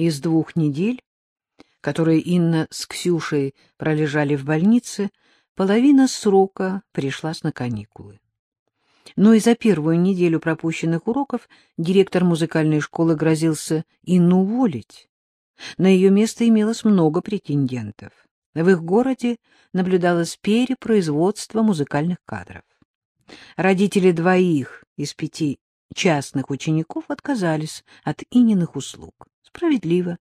Из двух недель, которые Инна с Ксюшей пролежали в больнице, половина срока пришлась на каникулы. Но и за первую неделю пропущенных уроков директор музыкальной школы грозился Инну уволить. На ее место имелось много претендентов. В их городе наблюдалось перепроизводство музыкальных кадров. Родители двоих из пяти частных учеников отказались от Ининых услуг. Справедливо.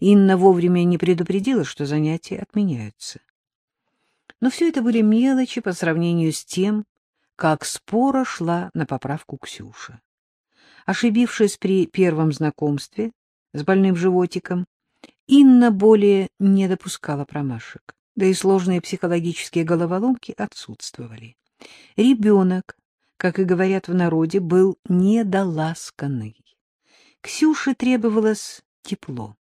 Инна вовремя не предупредила, что занятия отменяются. Но все это были мелочи по сравнению с тем, как спора шла на поправку Ксюша. Ошибившись при первом знакомстве с больным животиком, Инна более не допускала промашек, да и сложные психологические головоломки отсутствовали. Ребенок, как и говорят в народе, был недоласканный. Ксюше требовалось тепло,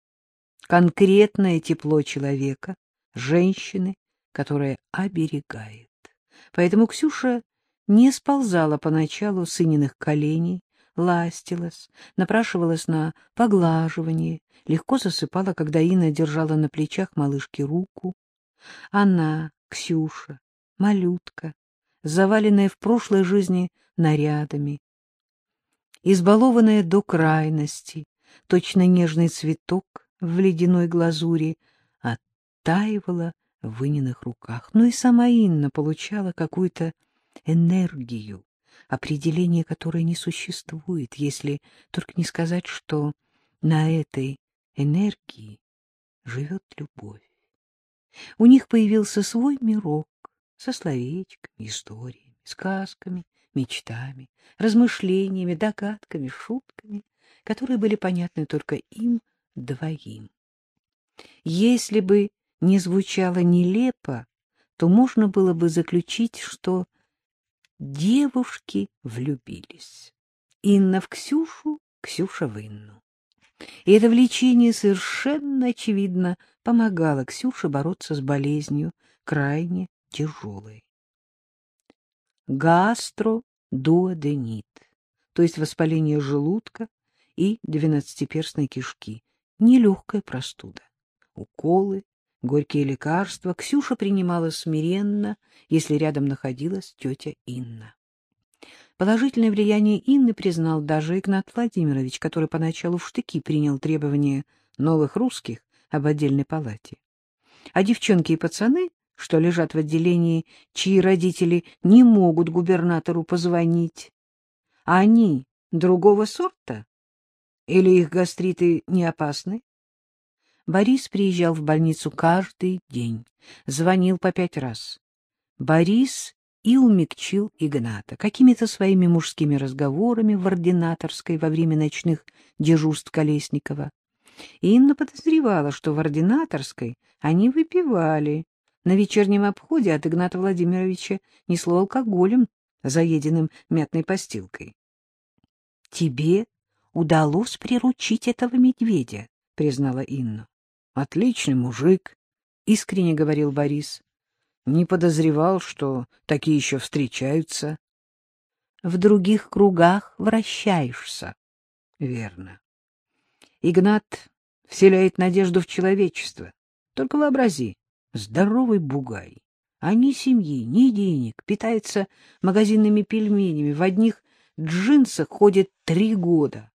конкретное тепло человека, женщины, которая оберегает. Поэтому Ксюша не сползала поначалу с Ининых коленей, ластилась, напрашивалась на поглаживание, легко засыпала, когда Инна держала на плечах малышки руку. Она, Ксюша, малютка, заваленная в прошлой жизни нарядами, избалованная до крайности, точно нежный цветок в ледяной глазури, оттаивала в Ининых руках. Но и сама Инна получала какую-то энергию, определение которой не существует, если только не сказать, что на этой энергии живет любовь. У них появился свой мирок со словечками, историями, сказками, мечтами, размышлениями, догадками, шутками, которые были понятны только им двоим. Если бы не звучало нелепо, то можно было бы заключить, что девушки влюбились. Инна в Ксюшу, Ксюша в Инну. И это влечение совершенно очевидно помогало Ксюше бороться с болезнью, крайне тяжелой. Гастродуоденит, то есть воспаление желудка и двенадцатиперстной кишки, нелегкая простуда. Уколы, Горькие лекарства Ксюша принимала смиренно, если рядом находилась тетя Инна. Положительное влияние Инны признал даже Игнат Владимирович, который поначалу в штыки принял требования новых русских об отдельной палате. А девчонки и пацаны, что лежат в отделении, чьи родители не могут губернатору позвонить, они другого сорта? Или их гастриты не опасны? Борис приезжал в больницу каждый день, звонил по пять раз. Борис и умягчил Игната какими-то своими мужскими разговорами в ординаторской во время ночных дежурств Колесникова. Инна подозревала, что в ординаторской они выпивали. На вечернем обходе от Игната Владимировича несло алкоголем, заеденным мятной постилкой. — Тебе удалось приручить этого медведя, — признала Инна. Отличный мужик, — искренне говорил Борис. Не подозревал, что такие еще встречаются. В других кругах вращаешься. Верно. Игнат вселяет надежду в человечество. Только вообрази, здоровый бугай. А ни семьи, ни денег, питается магазинными пельменями, в одних джинсах ходит три года.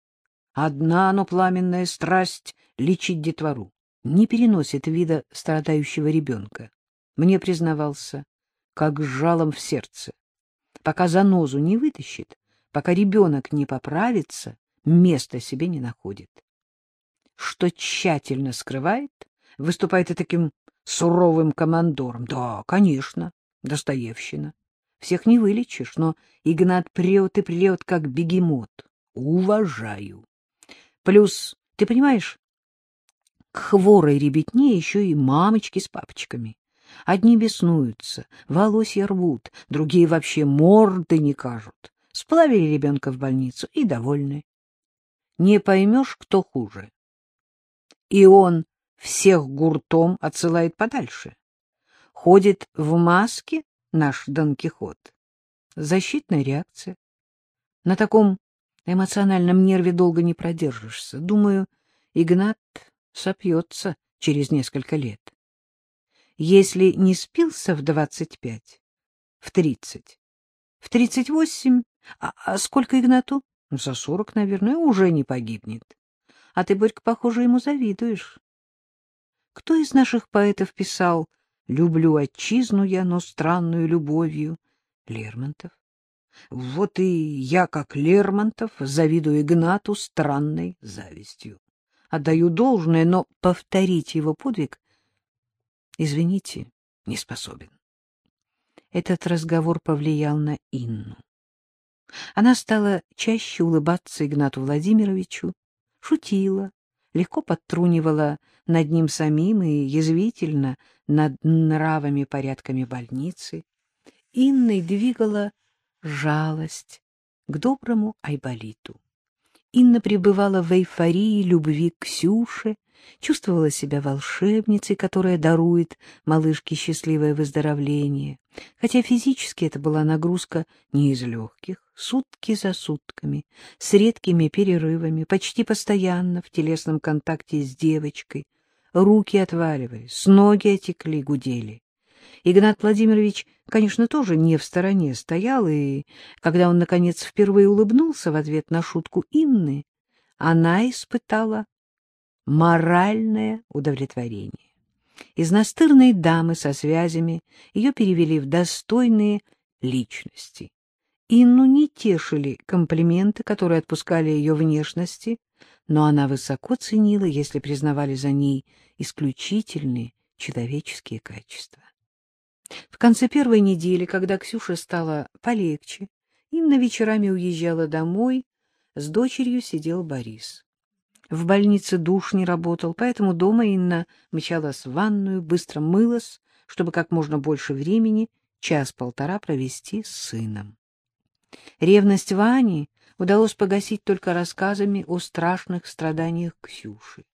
Одна, но пламенная страсть — лечить детвору не переносит вида страдающего ребенка. Мне признавался, как жалом в сердце. Пока занозу не вытащит, пока ребенок не поправится, места себе не находит. Что тщательно скрывает, выступает и таким суровым командором. Да, конечно, Достоевщина. Всех не вылечишь, но Игнат прет и прет, как бегемот. Уважаю. Плюс, ты понимаешь, к хворой ребятне еще и мамочки с папочками. Одни беснуются, волосья рвут, другие вообще морды не кажут. Сплавили ребенка в больницу и довольны. Не поймешь, кто хуже. И он всех гуртом отсылает подальше. Ходит в маске наш Дон Кихот. Защитная реакция. На таком эмоциональном нерве долго не продержишься. Думаю, Игнат сопьется через несколько лет. Если не спился в двадцать пять, в тридцать, в тридцать восемь, а, а сколько Игнату? За сорок, наверное, уже не погибнет. А ты, Борька, похоже, ему завидуешь. Кто из наших поэтов писал «Люблю отчизну я, но странную любовью»? Лермонтов. Вот и я, как Лермонтов, завидую Игнату странной завистью. Отдаю должное, но повторить его подвиг, извините, не способен. Этот разговор повлиял на Инну. Она стала чаще улыбаться Игнату Владимировичу, шутила, легко подтрунивала над ним самим и язвительно над нравами порядками больницы. Инной двигала жалость к доброму Айболиту. Инна пребывала в эйфории любви к Ксюше, чувствовала себя волшебницей, которая дарует малышке счастливое выздоровление, хотя физически это была нагрузка не из легких, сутки за сутками, с редкими перерывами, почти постоянно в телесном контакте с девочкой. Руки отваливались, ноги отекли, гудели. Игнат Владимирович, конечно, тоже не в стороне стоял, и когда он, наконец, впервые улыбнулся в ответ на шутку Инны, она испытала моральное удовлетворение. Из настырной дамы со связями ее перевели в достойные личности. Инну не тешили комплименты, которые отпускали ее внешности, но она высоко ценила, если признавали за ней исключительные человеческие качества. В конце первой недели, когда Ксюша стала полегче, Инна вечерами уезжала домой, с дочерью сидел Борис. В больнице душ не работал, поэтому дома Инна мчалась в ванную, быстро мылась, чтобы как можно больше времени, час-полтора провести с сыном. Ревность Вани удалось погасить только рассказами о страшных страданиях Ксюши.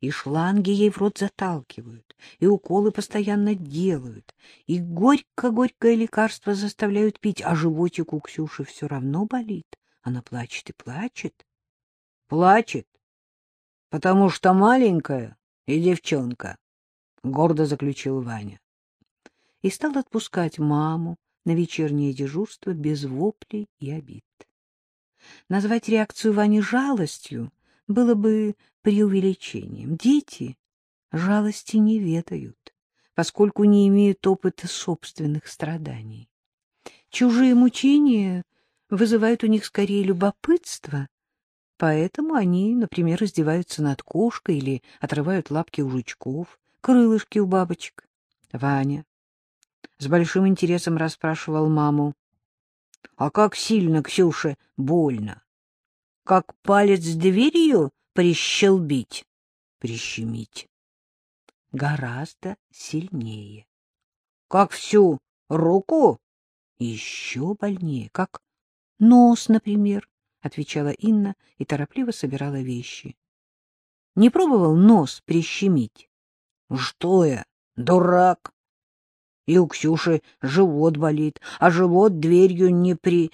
И шланги ей в рот заталкивают, и уколы постоянно делают, и горько-горькое лекарство заставляют пить, а животик у Ксюши все равно болит. Она плачет и плачет. Плачет, потому что маленькая и девчонка, — гордо заключил Ваня. И стал отпускать маму на вечернее дежурство без воплей и обид. Назвать реакцию Вани жалостью было бы преувеличением. Дети жалости не ведают, поскольку не имеют опыта собственных страданий. Чужие мучения вызывают у них скорее любопытство, поэтому они, например, издеваются над кошкой или отрывают лапки у жучков, крылышки у бабочек. Ваня с большим интересом расспрашивал маму. — А как сильно, Ксюше, больно? Как палец дверью прищелбить? Прищемить. Гораздо сильнее. Как всю руку? Еще больнее. Как нос, например, — отвечала Инна и торопливо собирала вещи. — Не пробовал нос прищемить? — Что я, дурак? И у Ксюши живот болит, а живот дверью не при...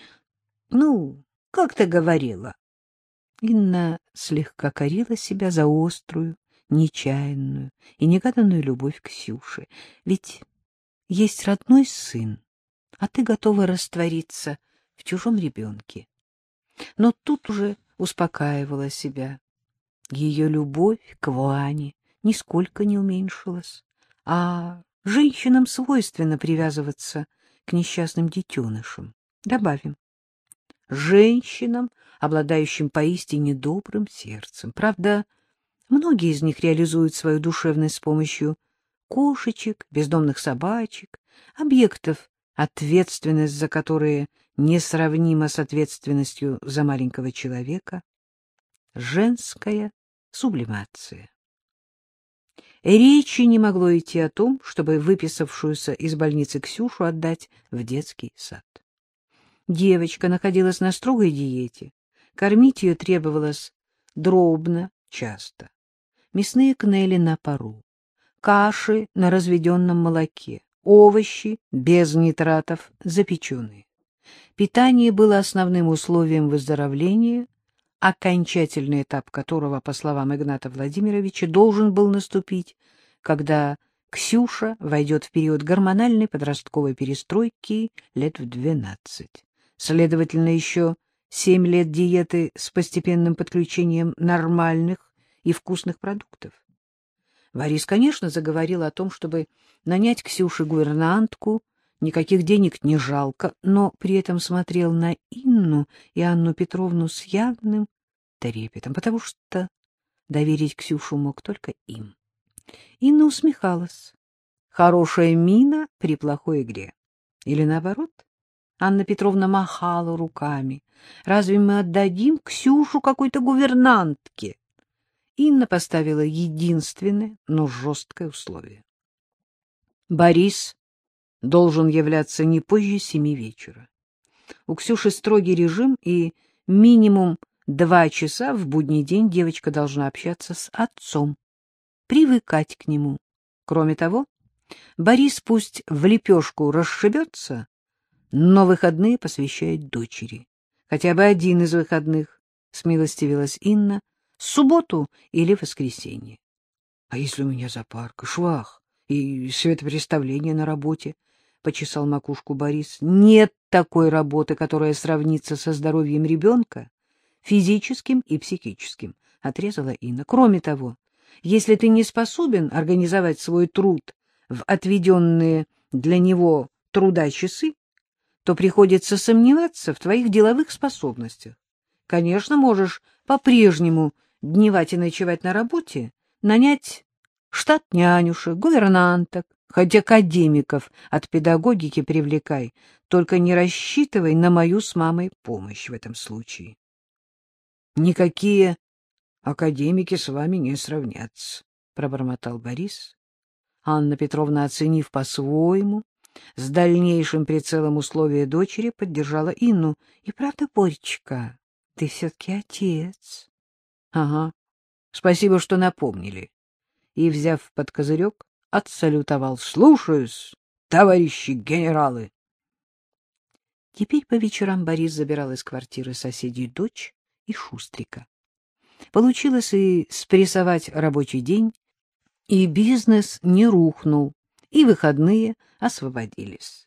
Ну, как ты говорила. Инна слегка корила себя за острую, нечаянную и негаданную любовь к Ксюше. Ведь есть родной сын, а ты готова раствориться в чужом ребенке. Но тут уже успокаивала себя. Ее любовь к Ване нисколько не уменьшилась, а Женщинам свойственно привязываться к несчастным детенышам. Добавим. Женщинам, обладающим поистине добрым сердцем. Правда, многие из них реализуют свою душевность с помощью кошечек, бездомных собачек, объектов, ответственность за которые несравнима с ответственностью за маленького человека. Женская сублимация. Речи не могло идти о том, чтобы выписавшуюся из больницы Ксюшу отдать в детский сад. Девочка находилась на строгой диете. Кормить ее требовалось дробно, часто. Мясные кнели на пару, каши на разведенном молоке, овощи без нитратов запеченные. Питание было основным условием выздоровления, окончательный этап которого, по словам Игната Владимировича, должен был наступить, когда Ксюша войдет в период гормональной подростковой перестройки лет в 12. Следовательно, еще семь лет диеты с постепенным подключением нормальных и вкусных продуктов. Борис, конечно, заговорил о том, чтобы нанять Ксюше гувернантку, никаких денег не жалко, но при этом смотрел на Инну и Анну Петровну с явным трепетом, потому что доверить Ксюшу мог только им. Инна усмехалась. Хорошая мина при плохой игре. Или наоборот? Анна Петровна махала руками. Разве мы отдадим Ксюшу какой-то гувернантке? Инна поставила единственное, но жесткое условие. Борис должен являться не позже семи вечера. У Ксюши строгий режим, и минимум два часа в будний день девочка должна общаться с отцом, привыкать к нему. Кроме того, Борис пусть в лепешку расшибется, но выходные посвящает дочери. Хотя бы один из выходных, — смилостивилась Инна, — субботу или воскресенье. — А если у меня зоопарк, швах и светопреставление на работе? — почесал макушку Борис. — Нет такой работы, которая сравнится со здоровьем ребенка, физическим и психическим, — отрезала Инна. — Кроме того, если ты не способен организовать свой труд в отведенные для него труда часы, то приходится сомневаться в твоих деловых способностях. Конечно, можешь по-прежнему дневать и ночевать на работе, нанять штат нянюшек, гувернанток, хоть академиков от педагогики привлекай, только не рассчитывай на мою с мамой помощь в этом случае. Никакие академики с вами не сравнятся, — пробормотал Борис. Анна Петровна, оценив по-своему, с дальнейшим прицелом условия дочери, поддержала Инну. — И правда, Боречка, ты все-таки отец. — Ага, спасибо, что напомнили. И, взяв под козырек, отсалютовал. — Слушаюсь, товарищи генералы. Теперь по вечерам Борис забирал из квартиры соседей дочь и Шустрика. Получилось и спрессовать рабочий день, и бизнес не рухнул, и выходные освободились.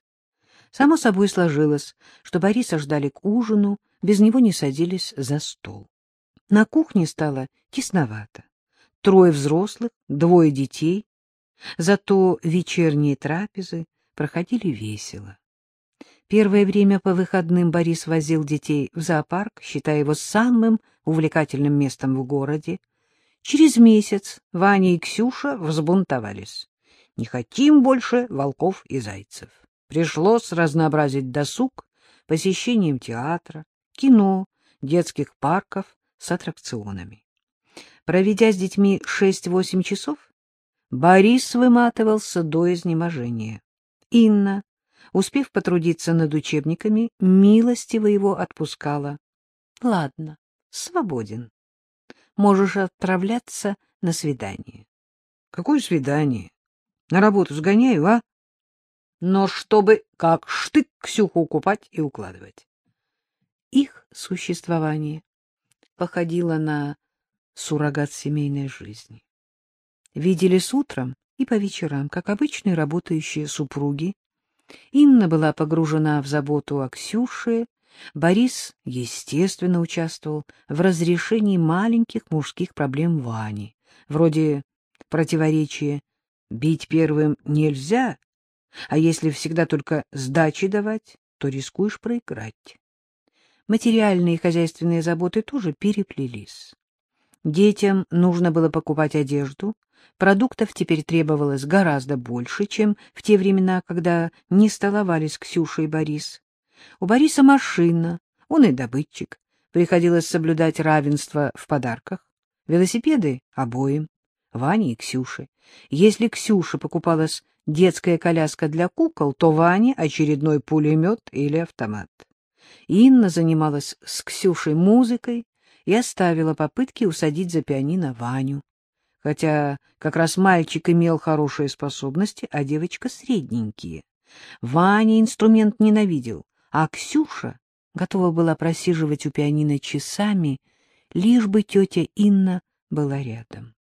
Само собой сложилось, что Бориса ждали к ужину, без него не садились за стол. На кухне стало тесновато. Трое взрослых, двое детей. Зато вечерние трапезы проходили весело. Первое время по выходным Борис возил детей в зоопарк, считая его самым увлекательным местом в городе. Через месяц Ваня и Ксюша взбунтовались. Не хотим больше волков и зайцев. Пришлось разнообразить досуг посещением театра, кино, детских парков с аттракционами. Проведя с детьми шесть-восемь часов, Борис выматывался до изнеможения. Инна, успев потрудиться над учебниками, милостиво его отпускала. — Ладно, свободен. Можешь отправляться на свидание. — Какое свидание? На работу сгоняю, а? Но чтобы как штык Ксюху купать и укладывать. Их существование походило на суррогат семейной жизни. Виделись утром и по вечерам, как обычные работающие супруги, Инна была погружена в заботу о Ксюше, Борис, естественно, участвовал в разрешении маленьких мужских проблем Вани, вроде противоречия «бить первым нельзя», а если всегда только сдачи давать, то рискуешь проиграть. Материальные и хозяйственные заботы тоже переплелись. Детям нужно было покупать одежду, Продуктов теперь требовалось гораздо больше, чем в те времена, когда не столовались Ксюша и Борис. У Бориса машина, он и добытчик. Приходилось соблюдать равенство в подарках. Велосипеды обоим, Ване и Ксюше. Если Ксюше покупалась детская коляска для кукол, то Ване очередной пулемет или автомат. Инна занималась с Ксюшей музыкой и оставила попытки усадить за пианино Ваню хотя как раз мальчик имел хорошие способности, а девочка — средненькие. Ваня инструмент ненавидел, а Ксюша готова была просиживать у пианино часами, лишь бы тетя Инна была рядом.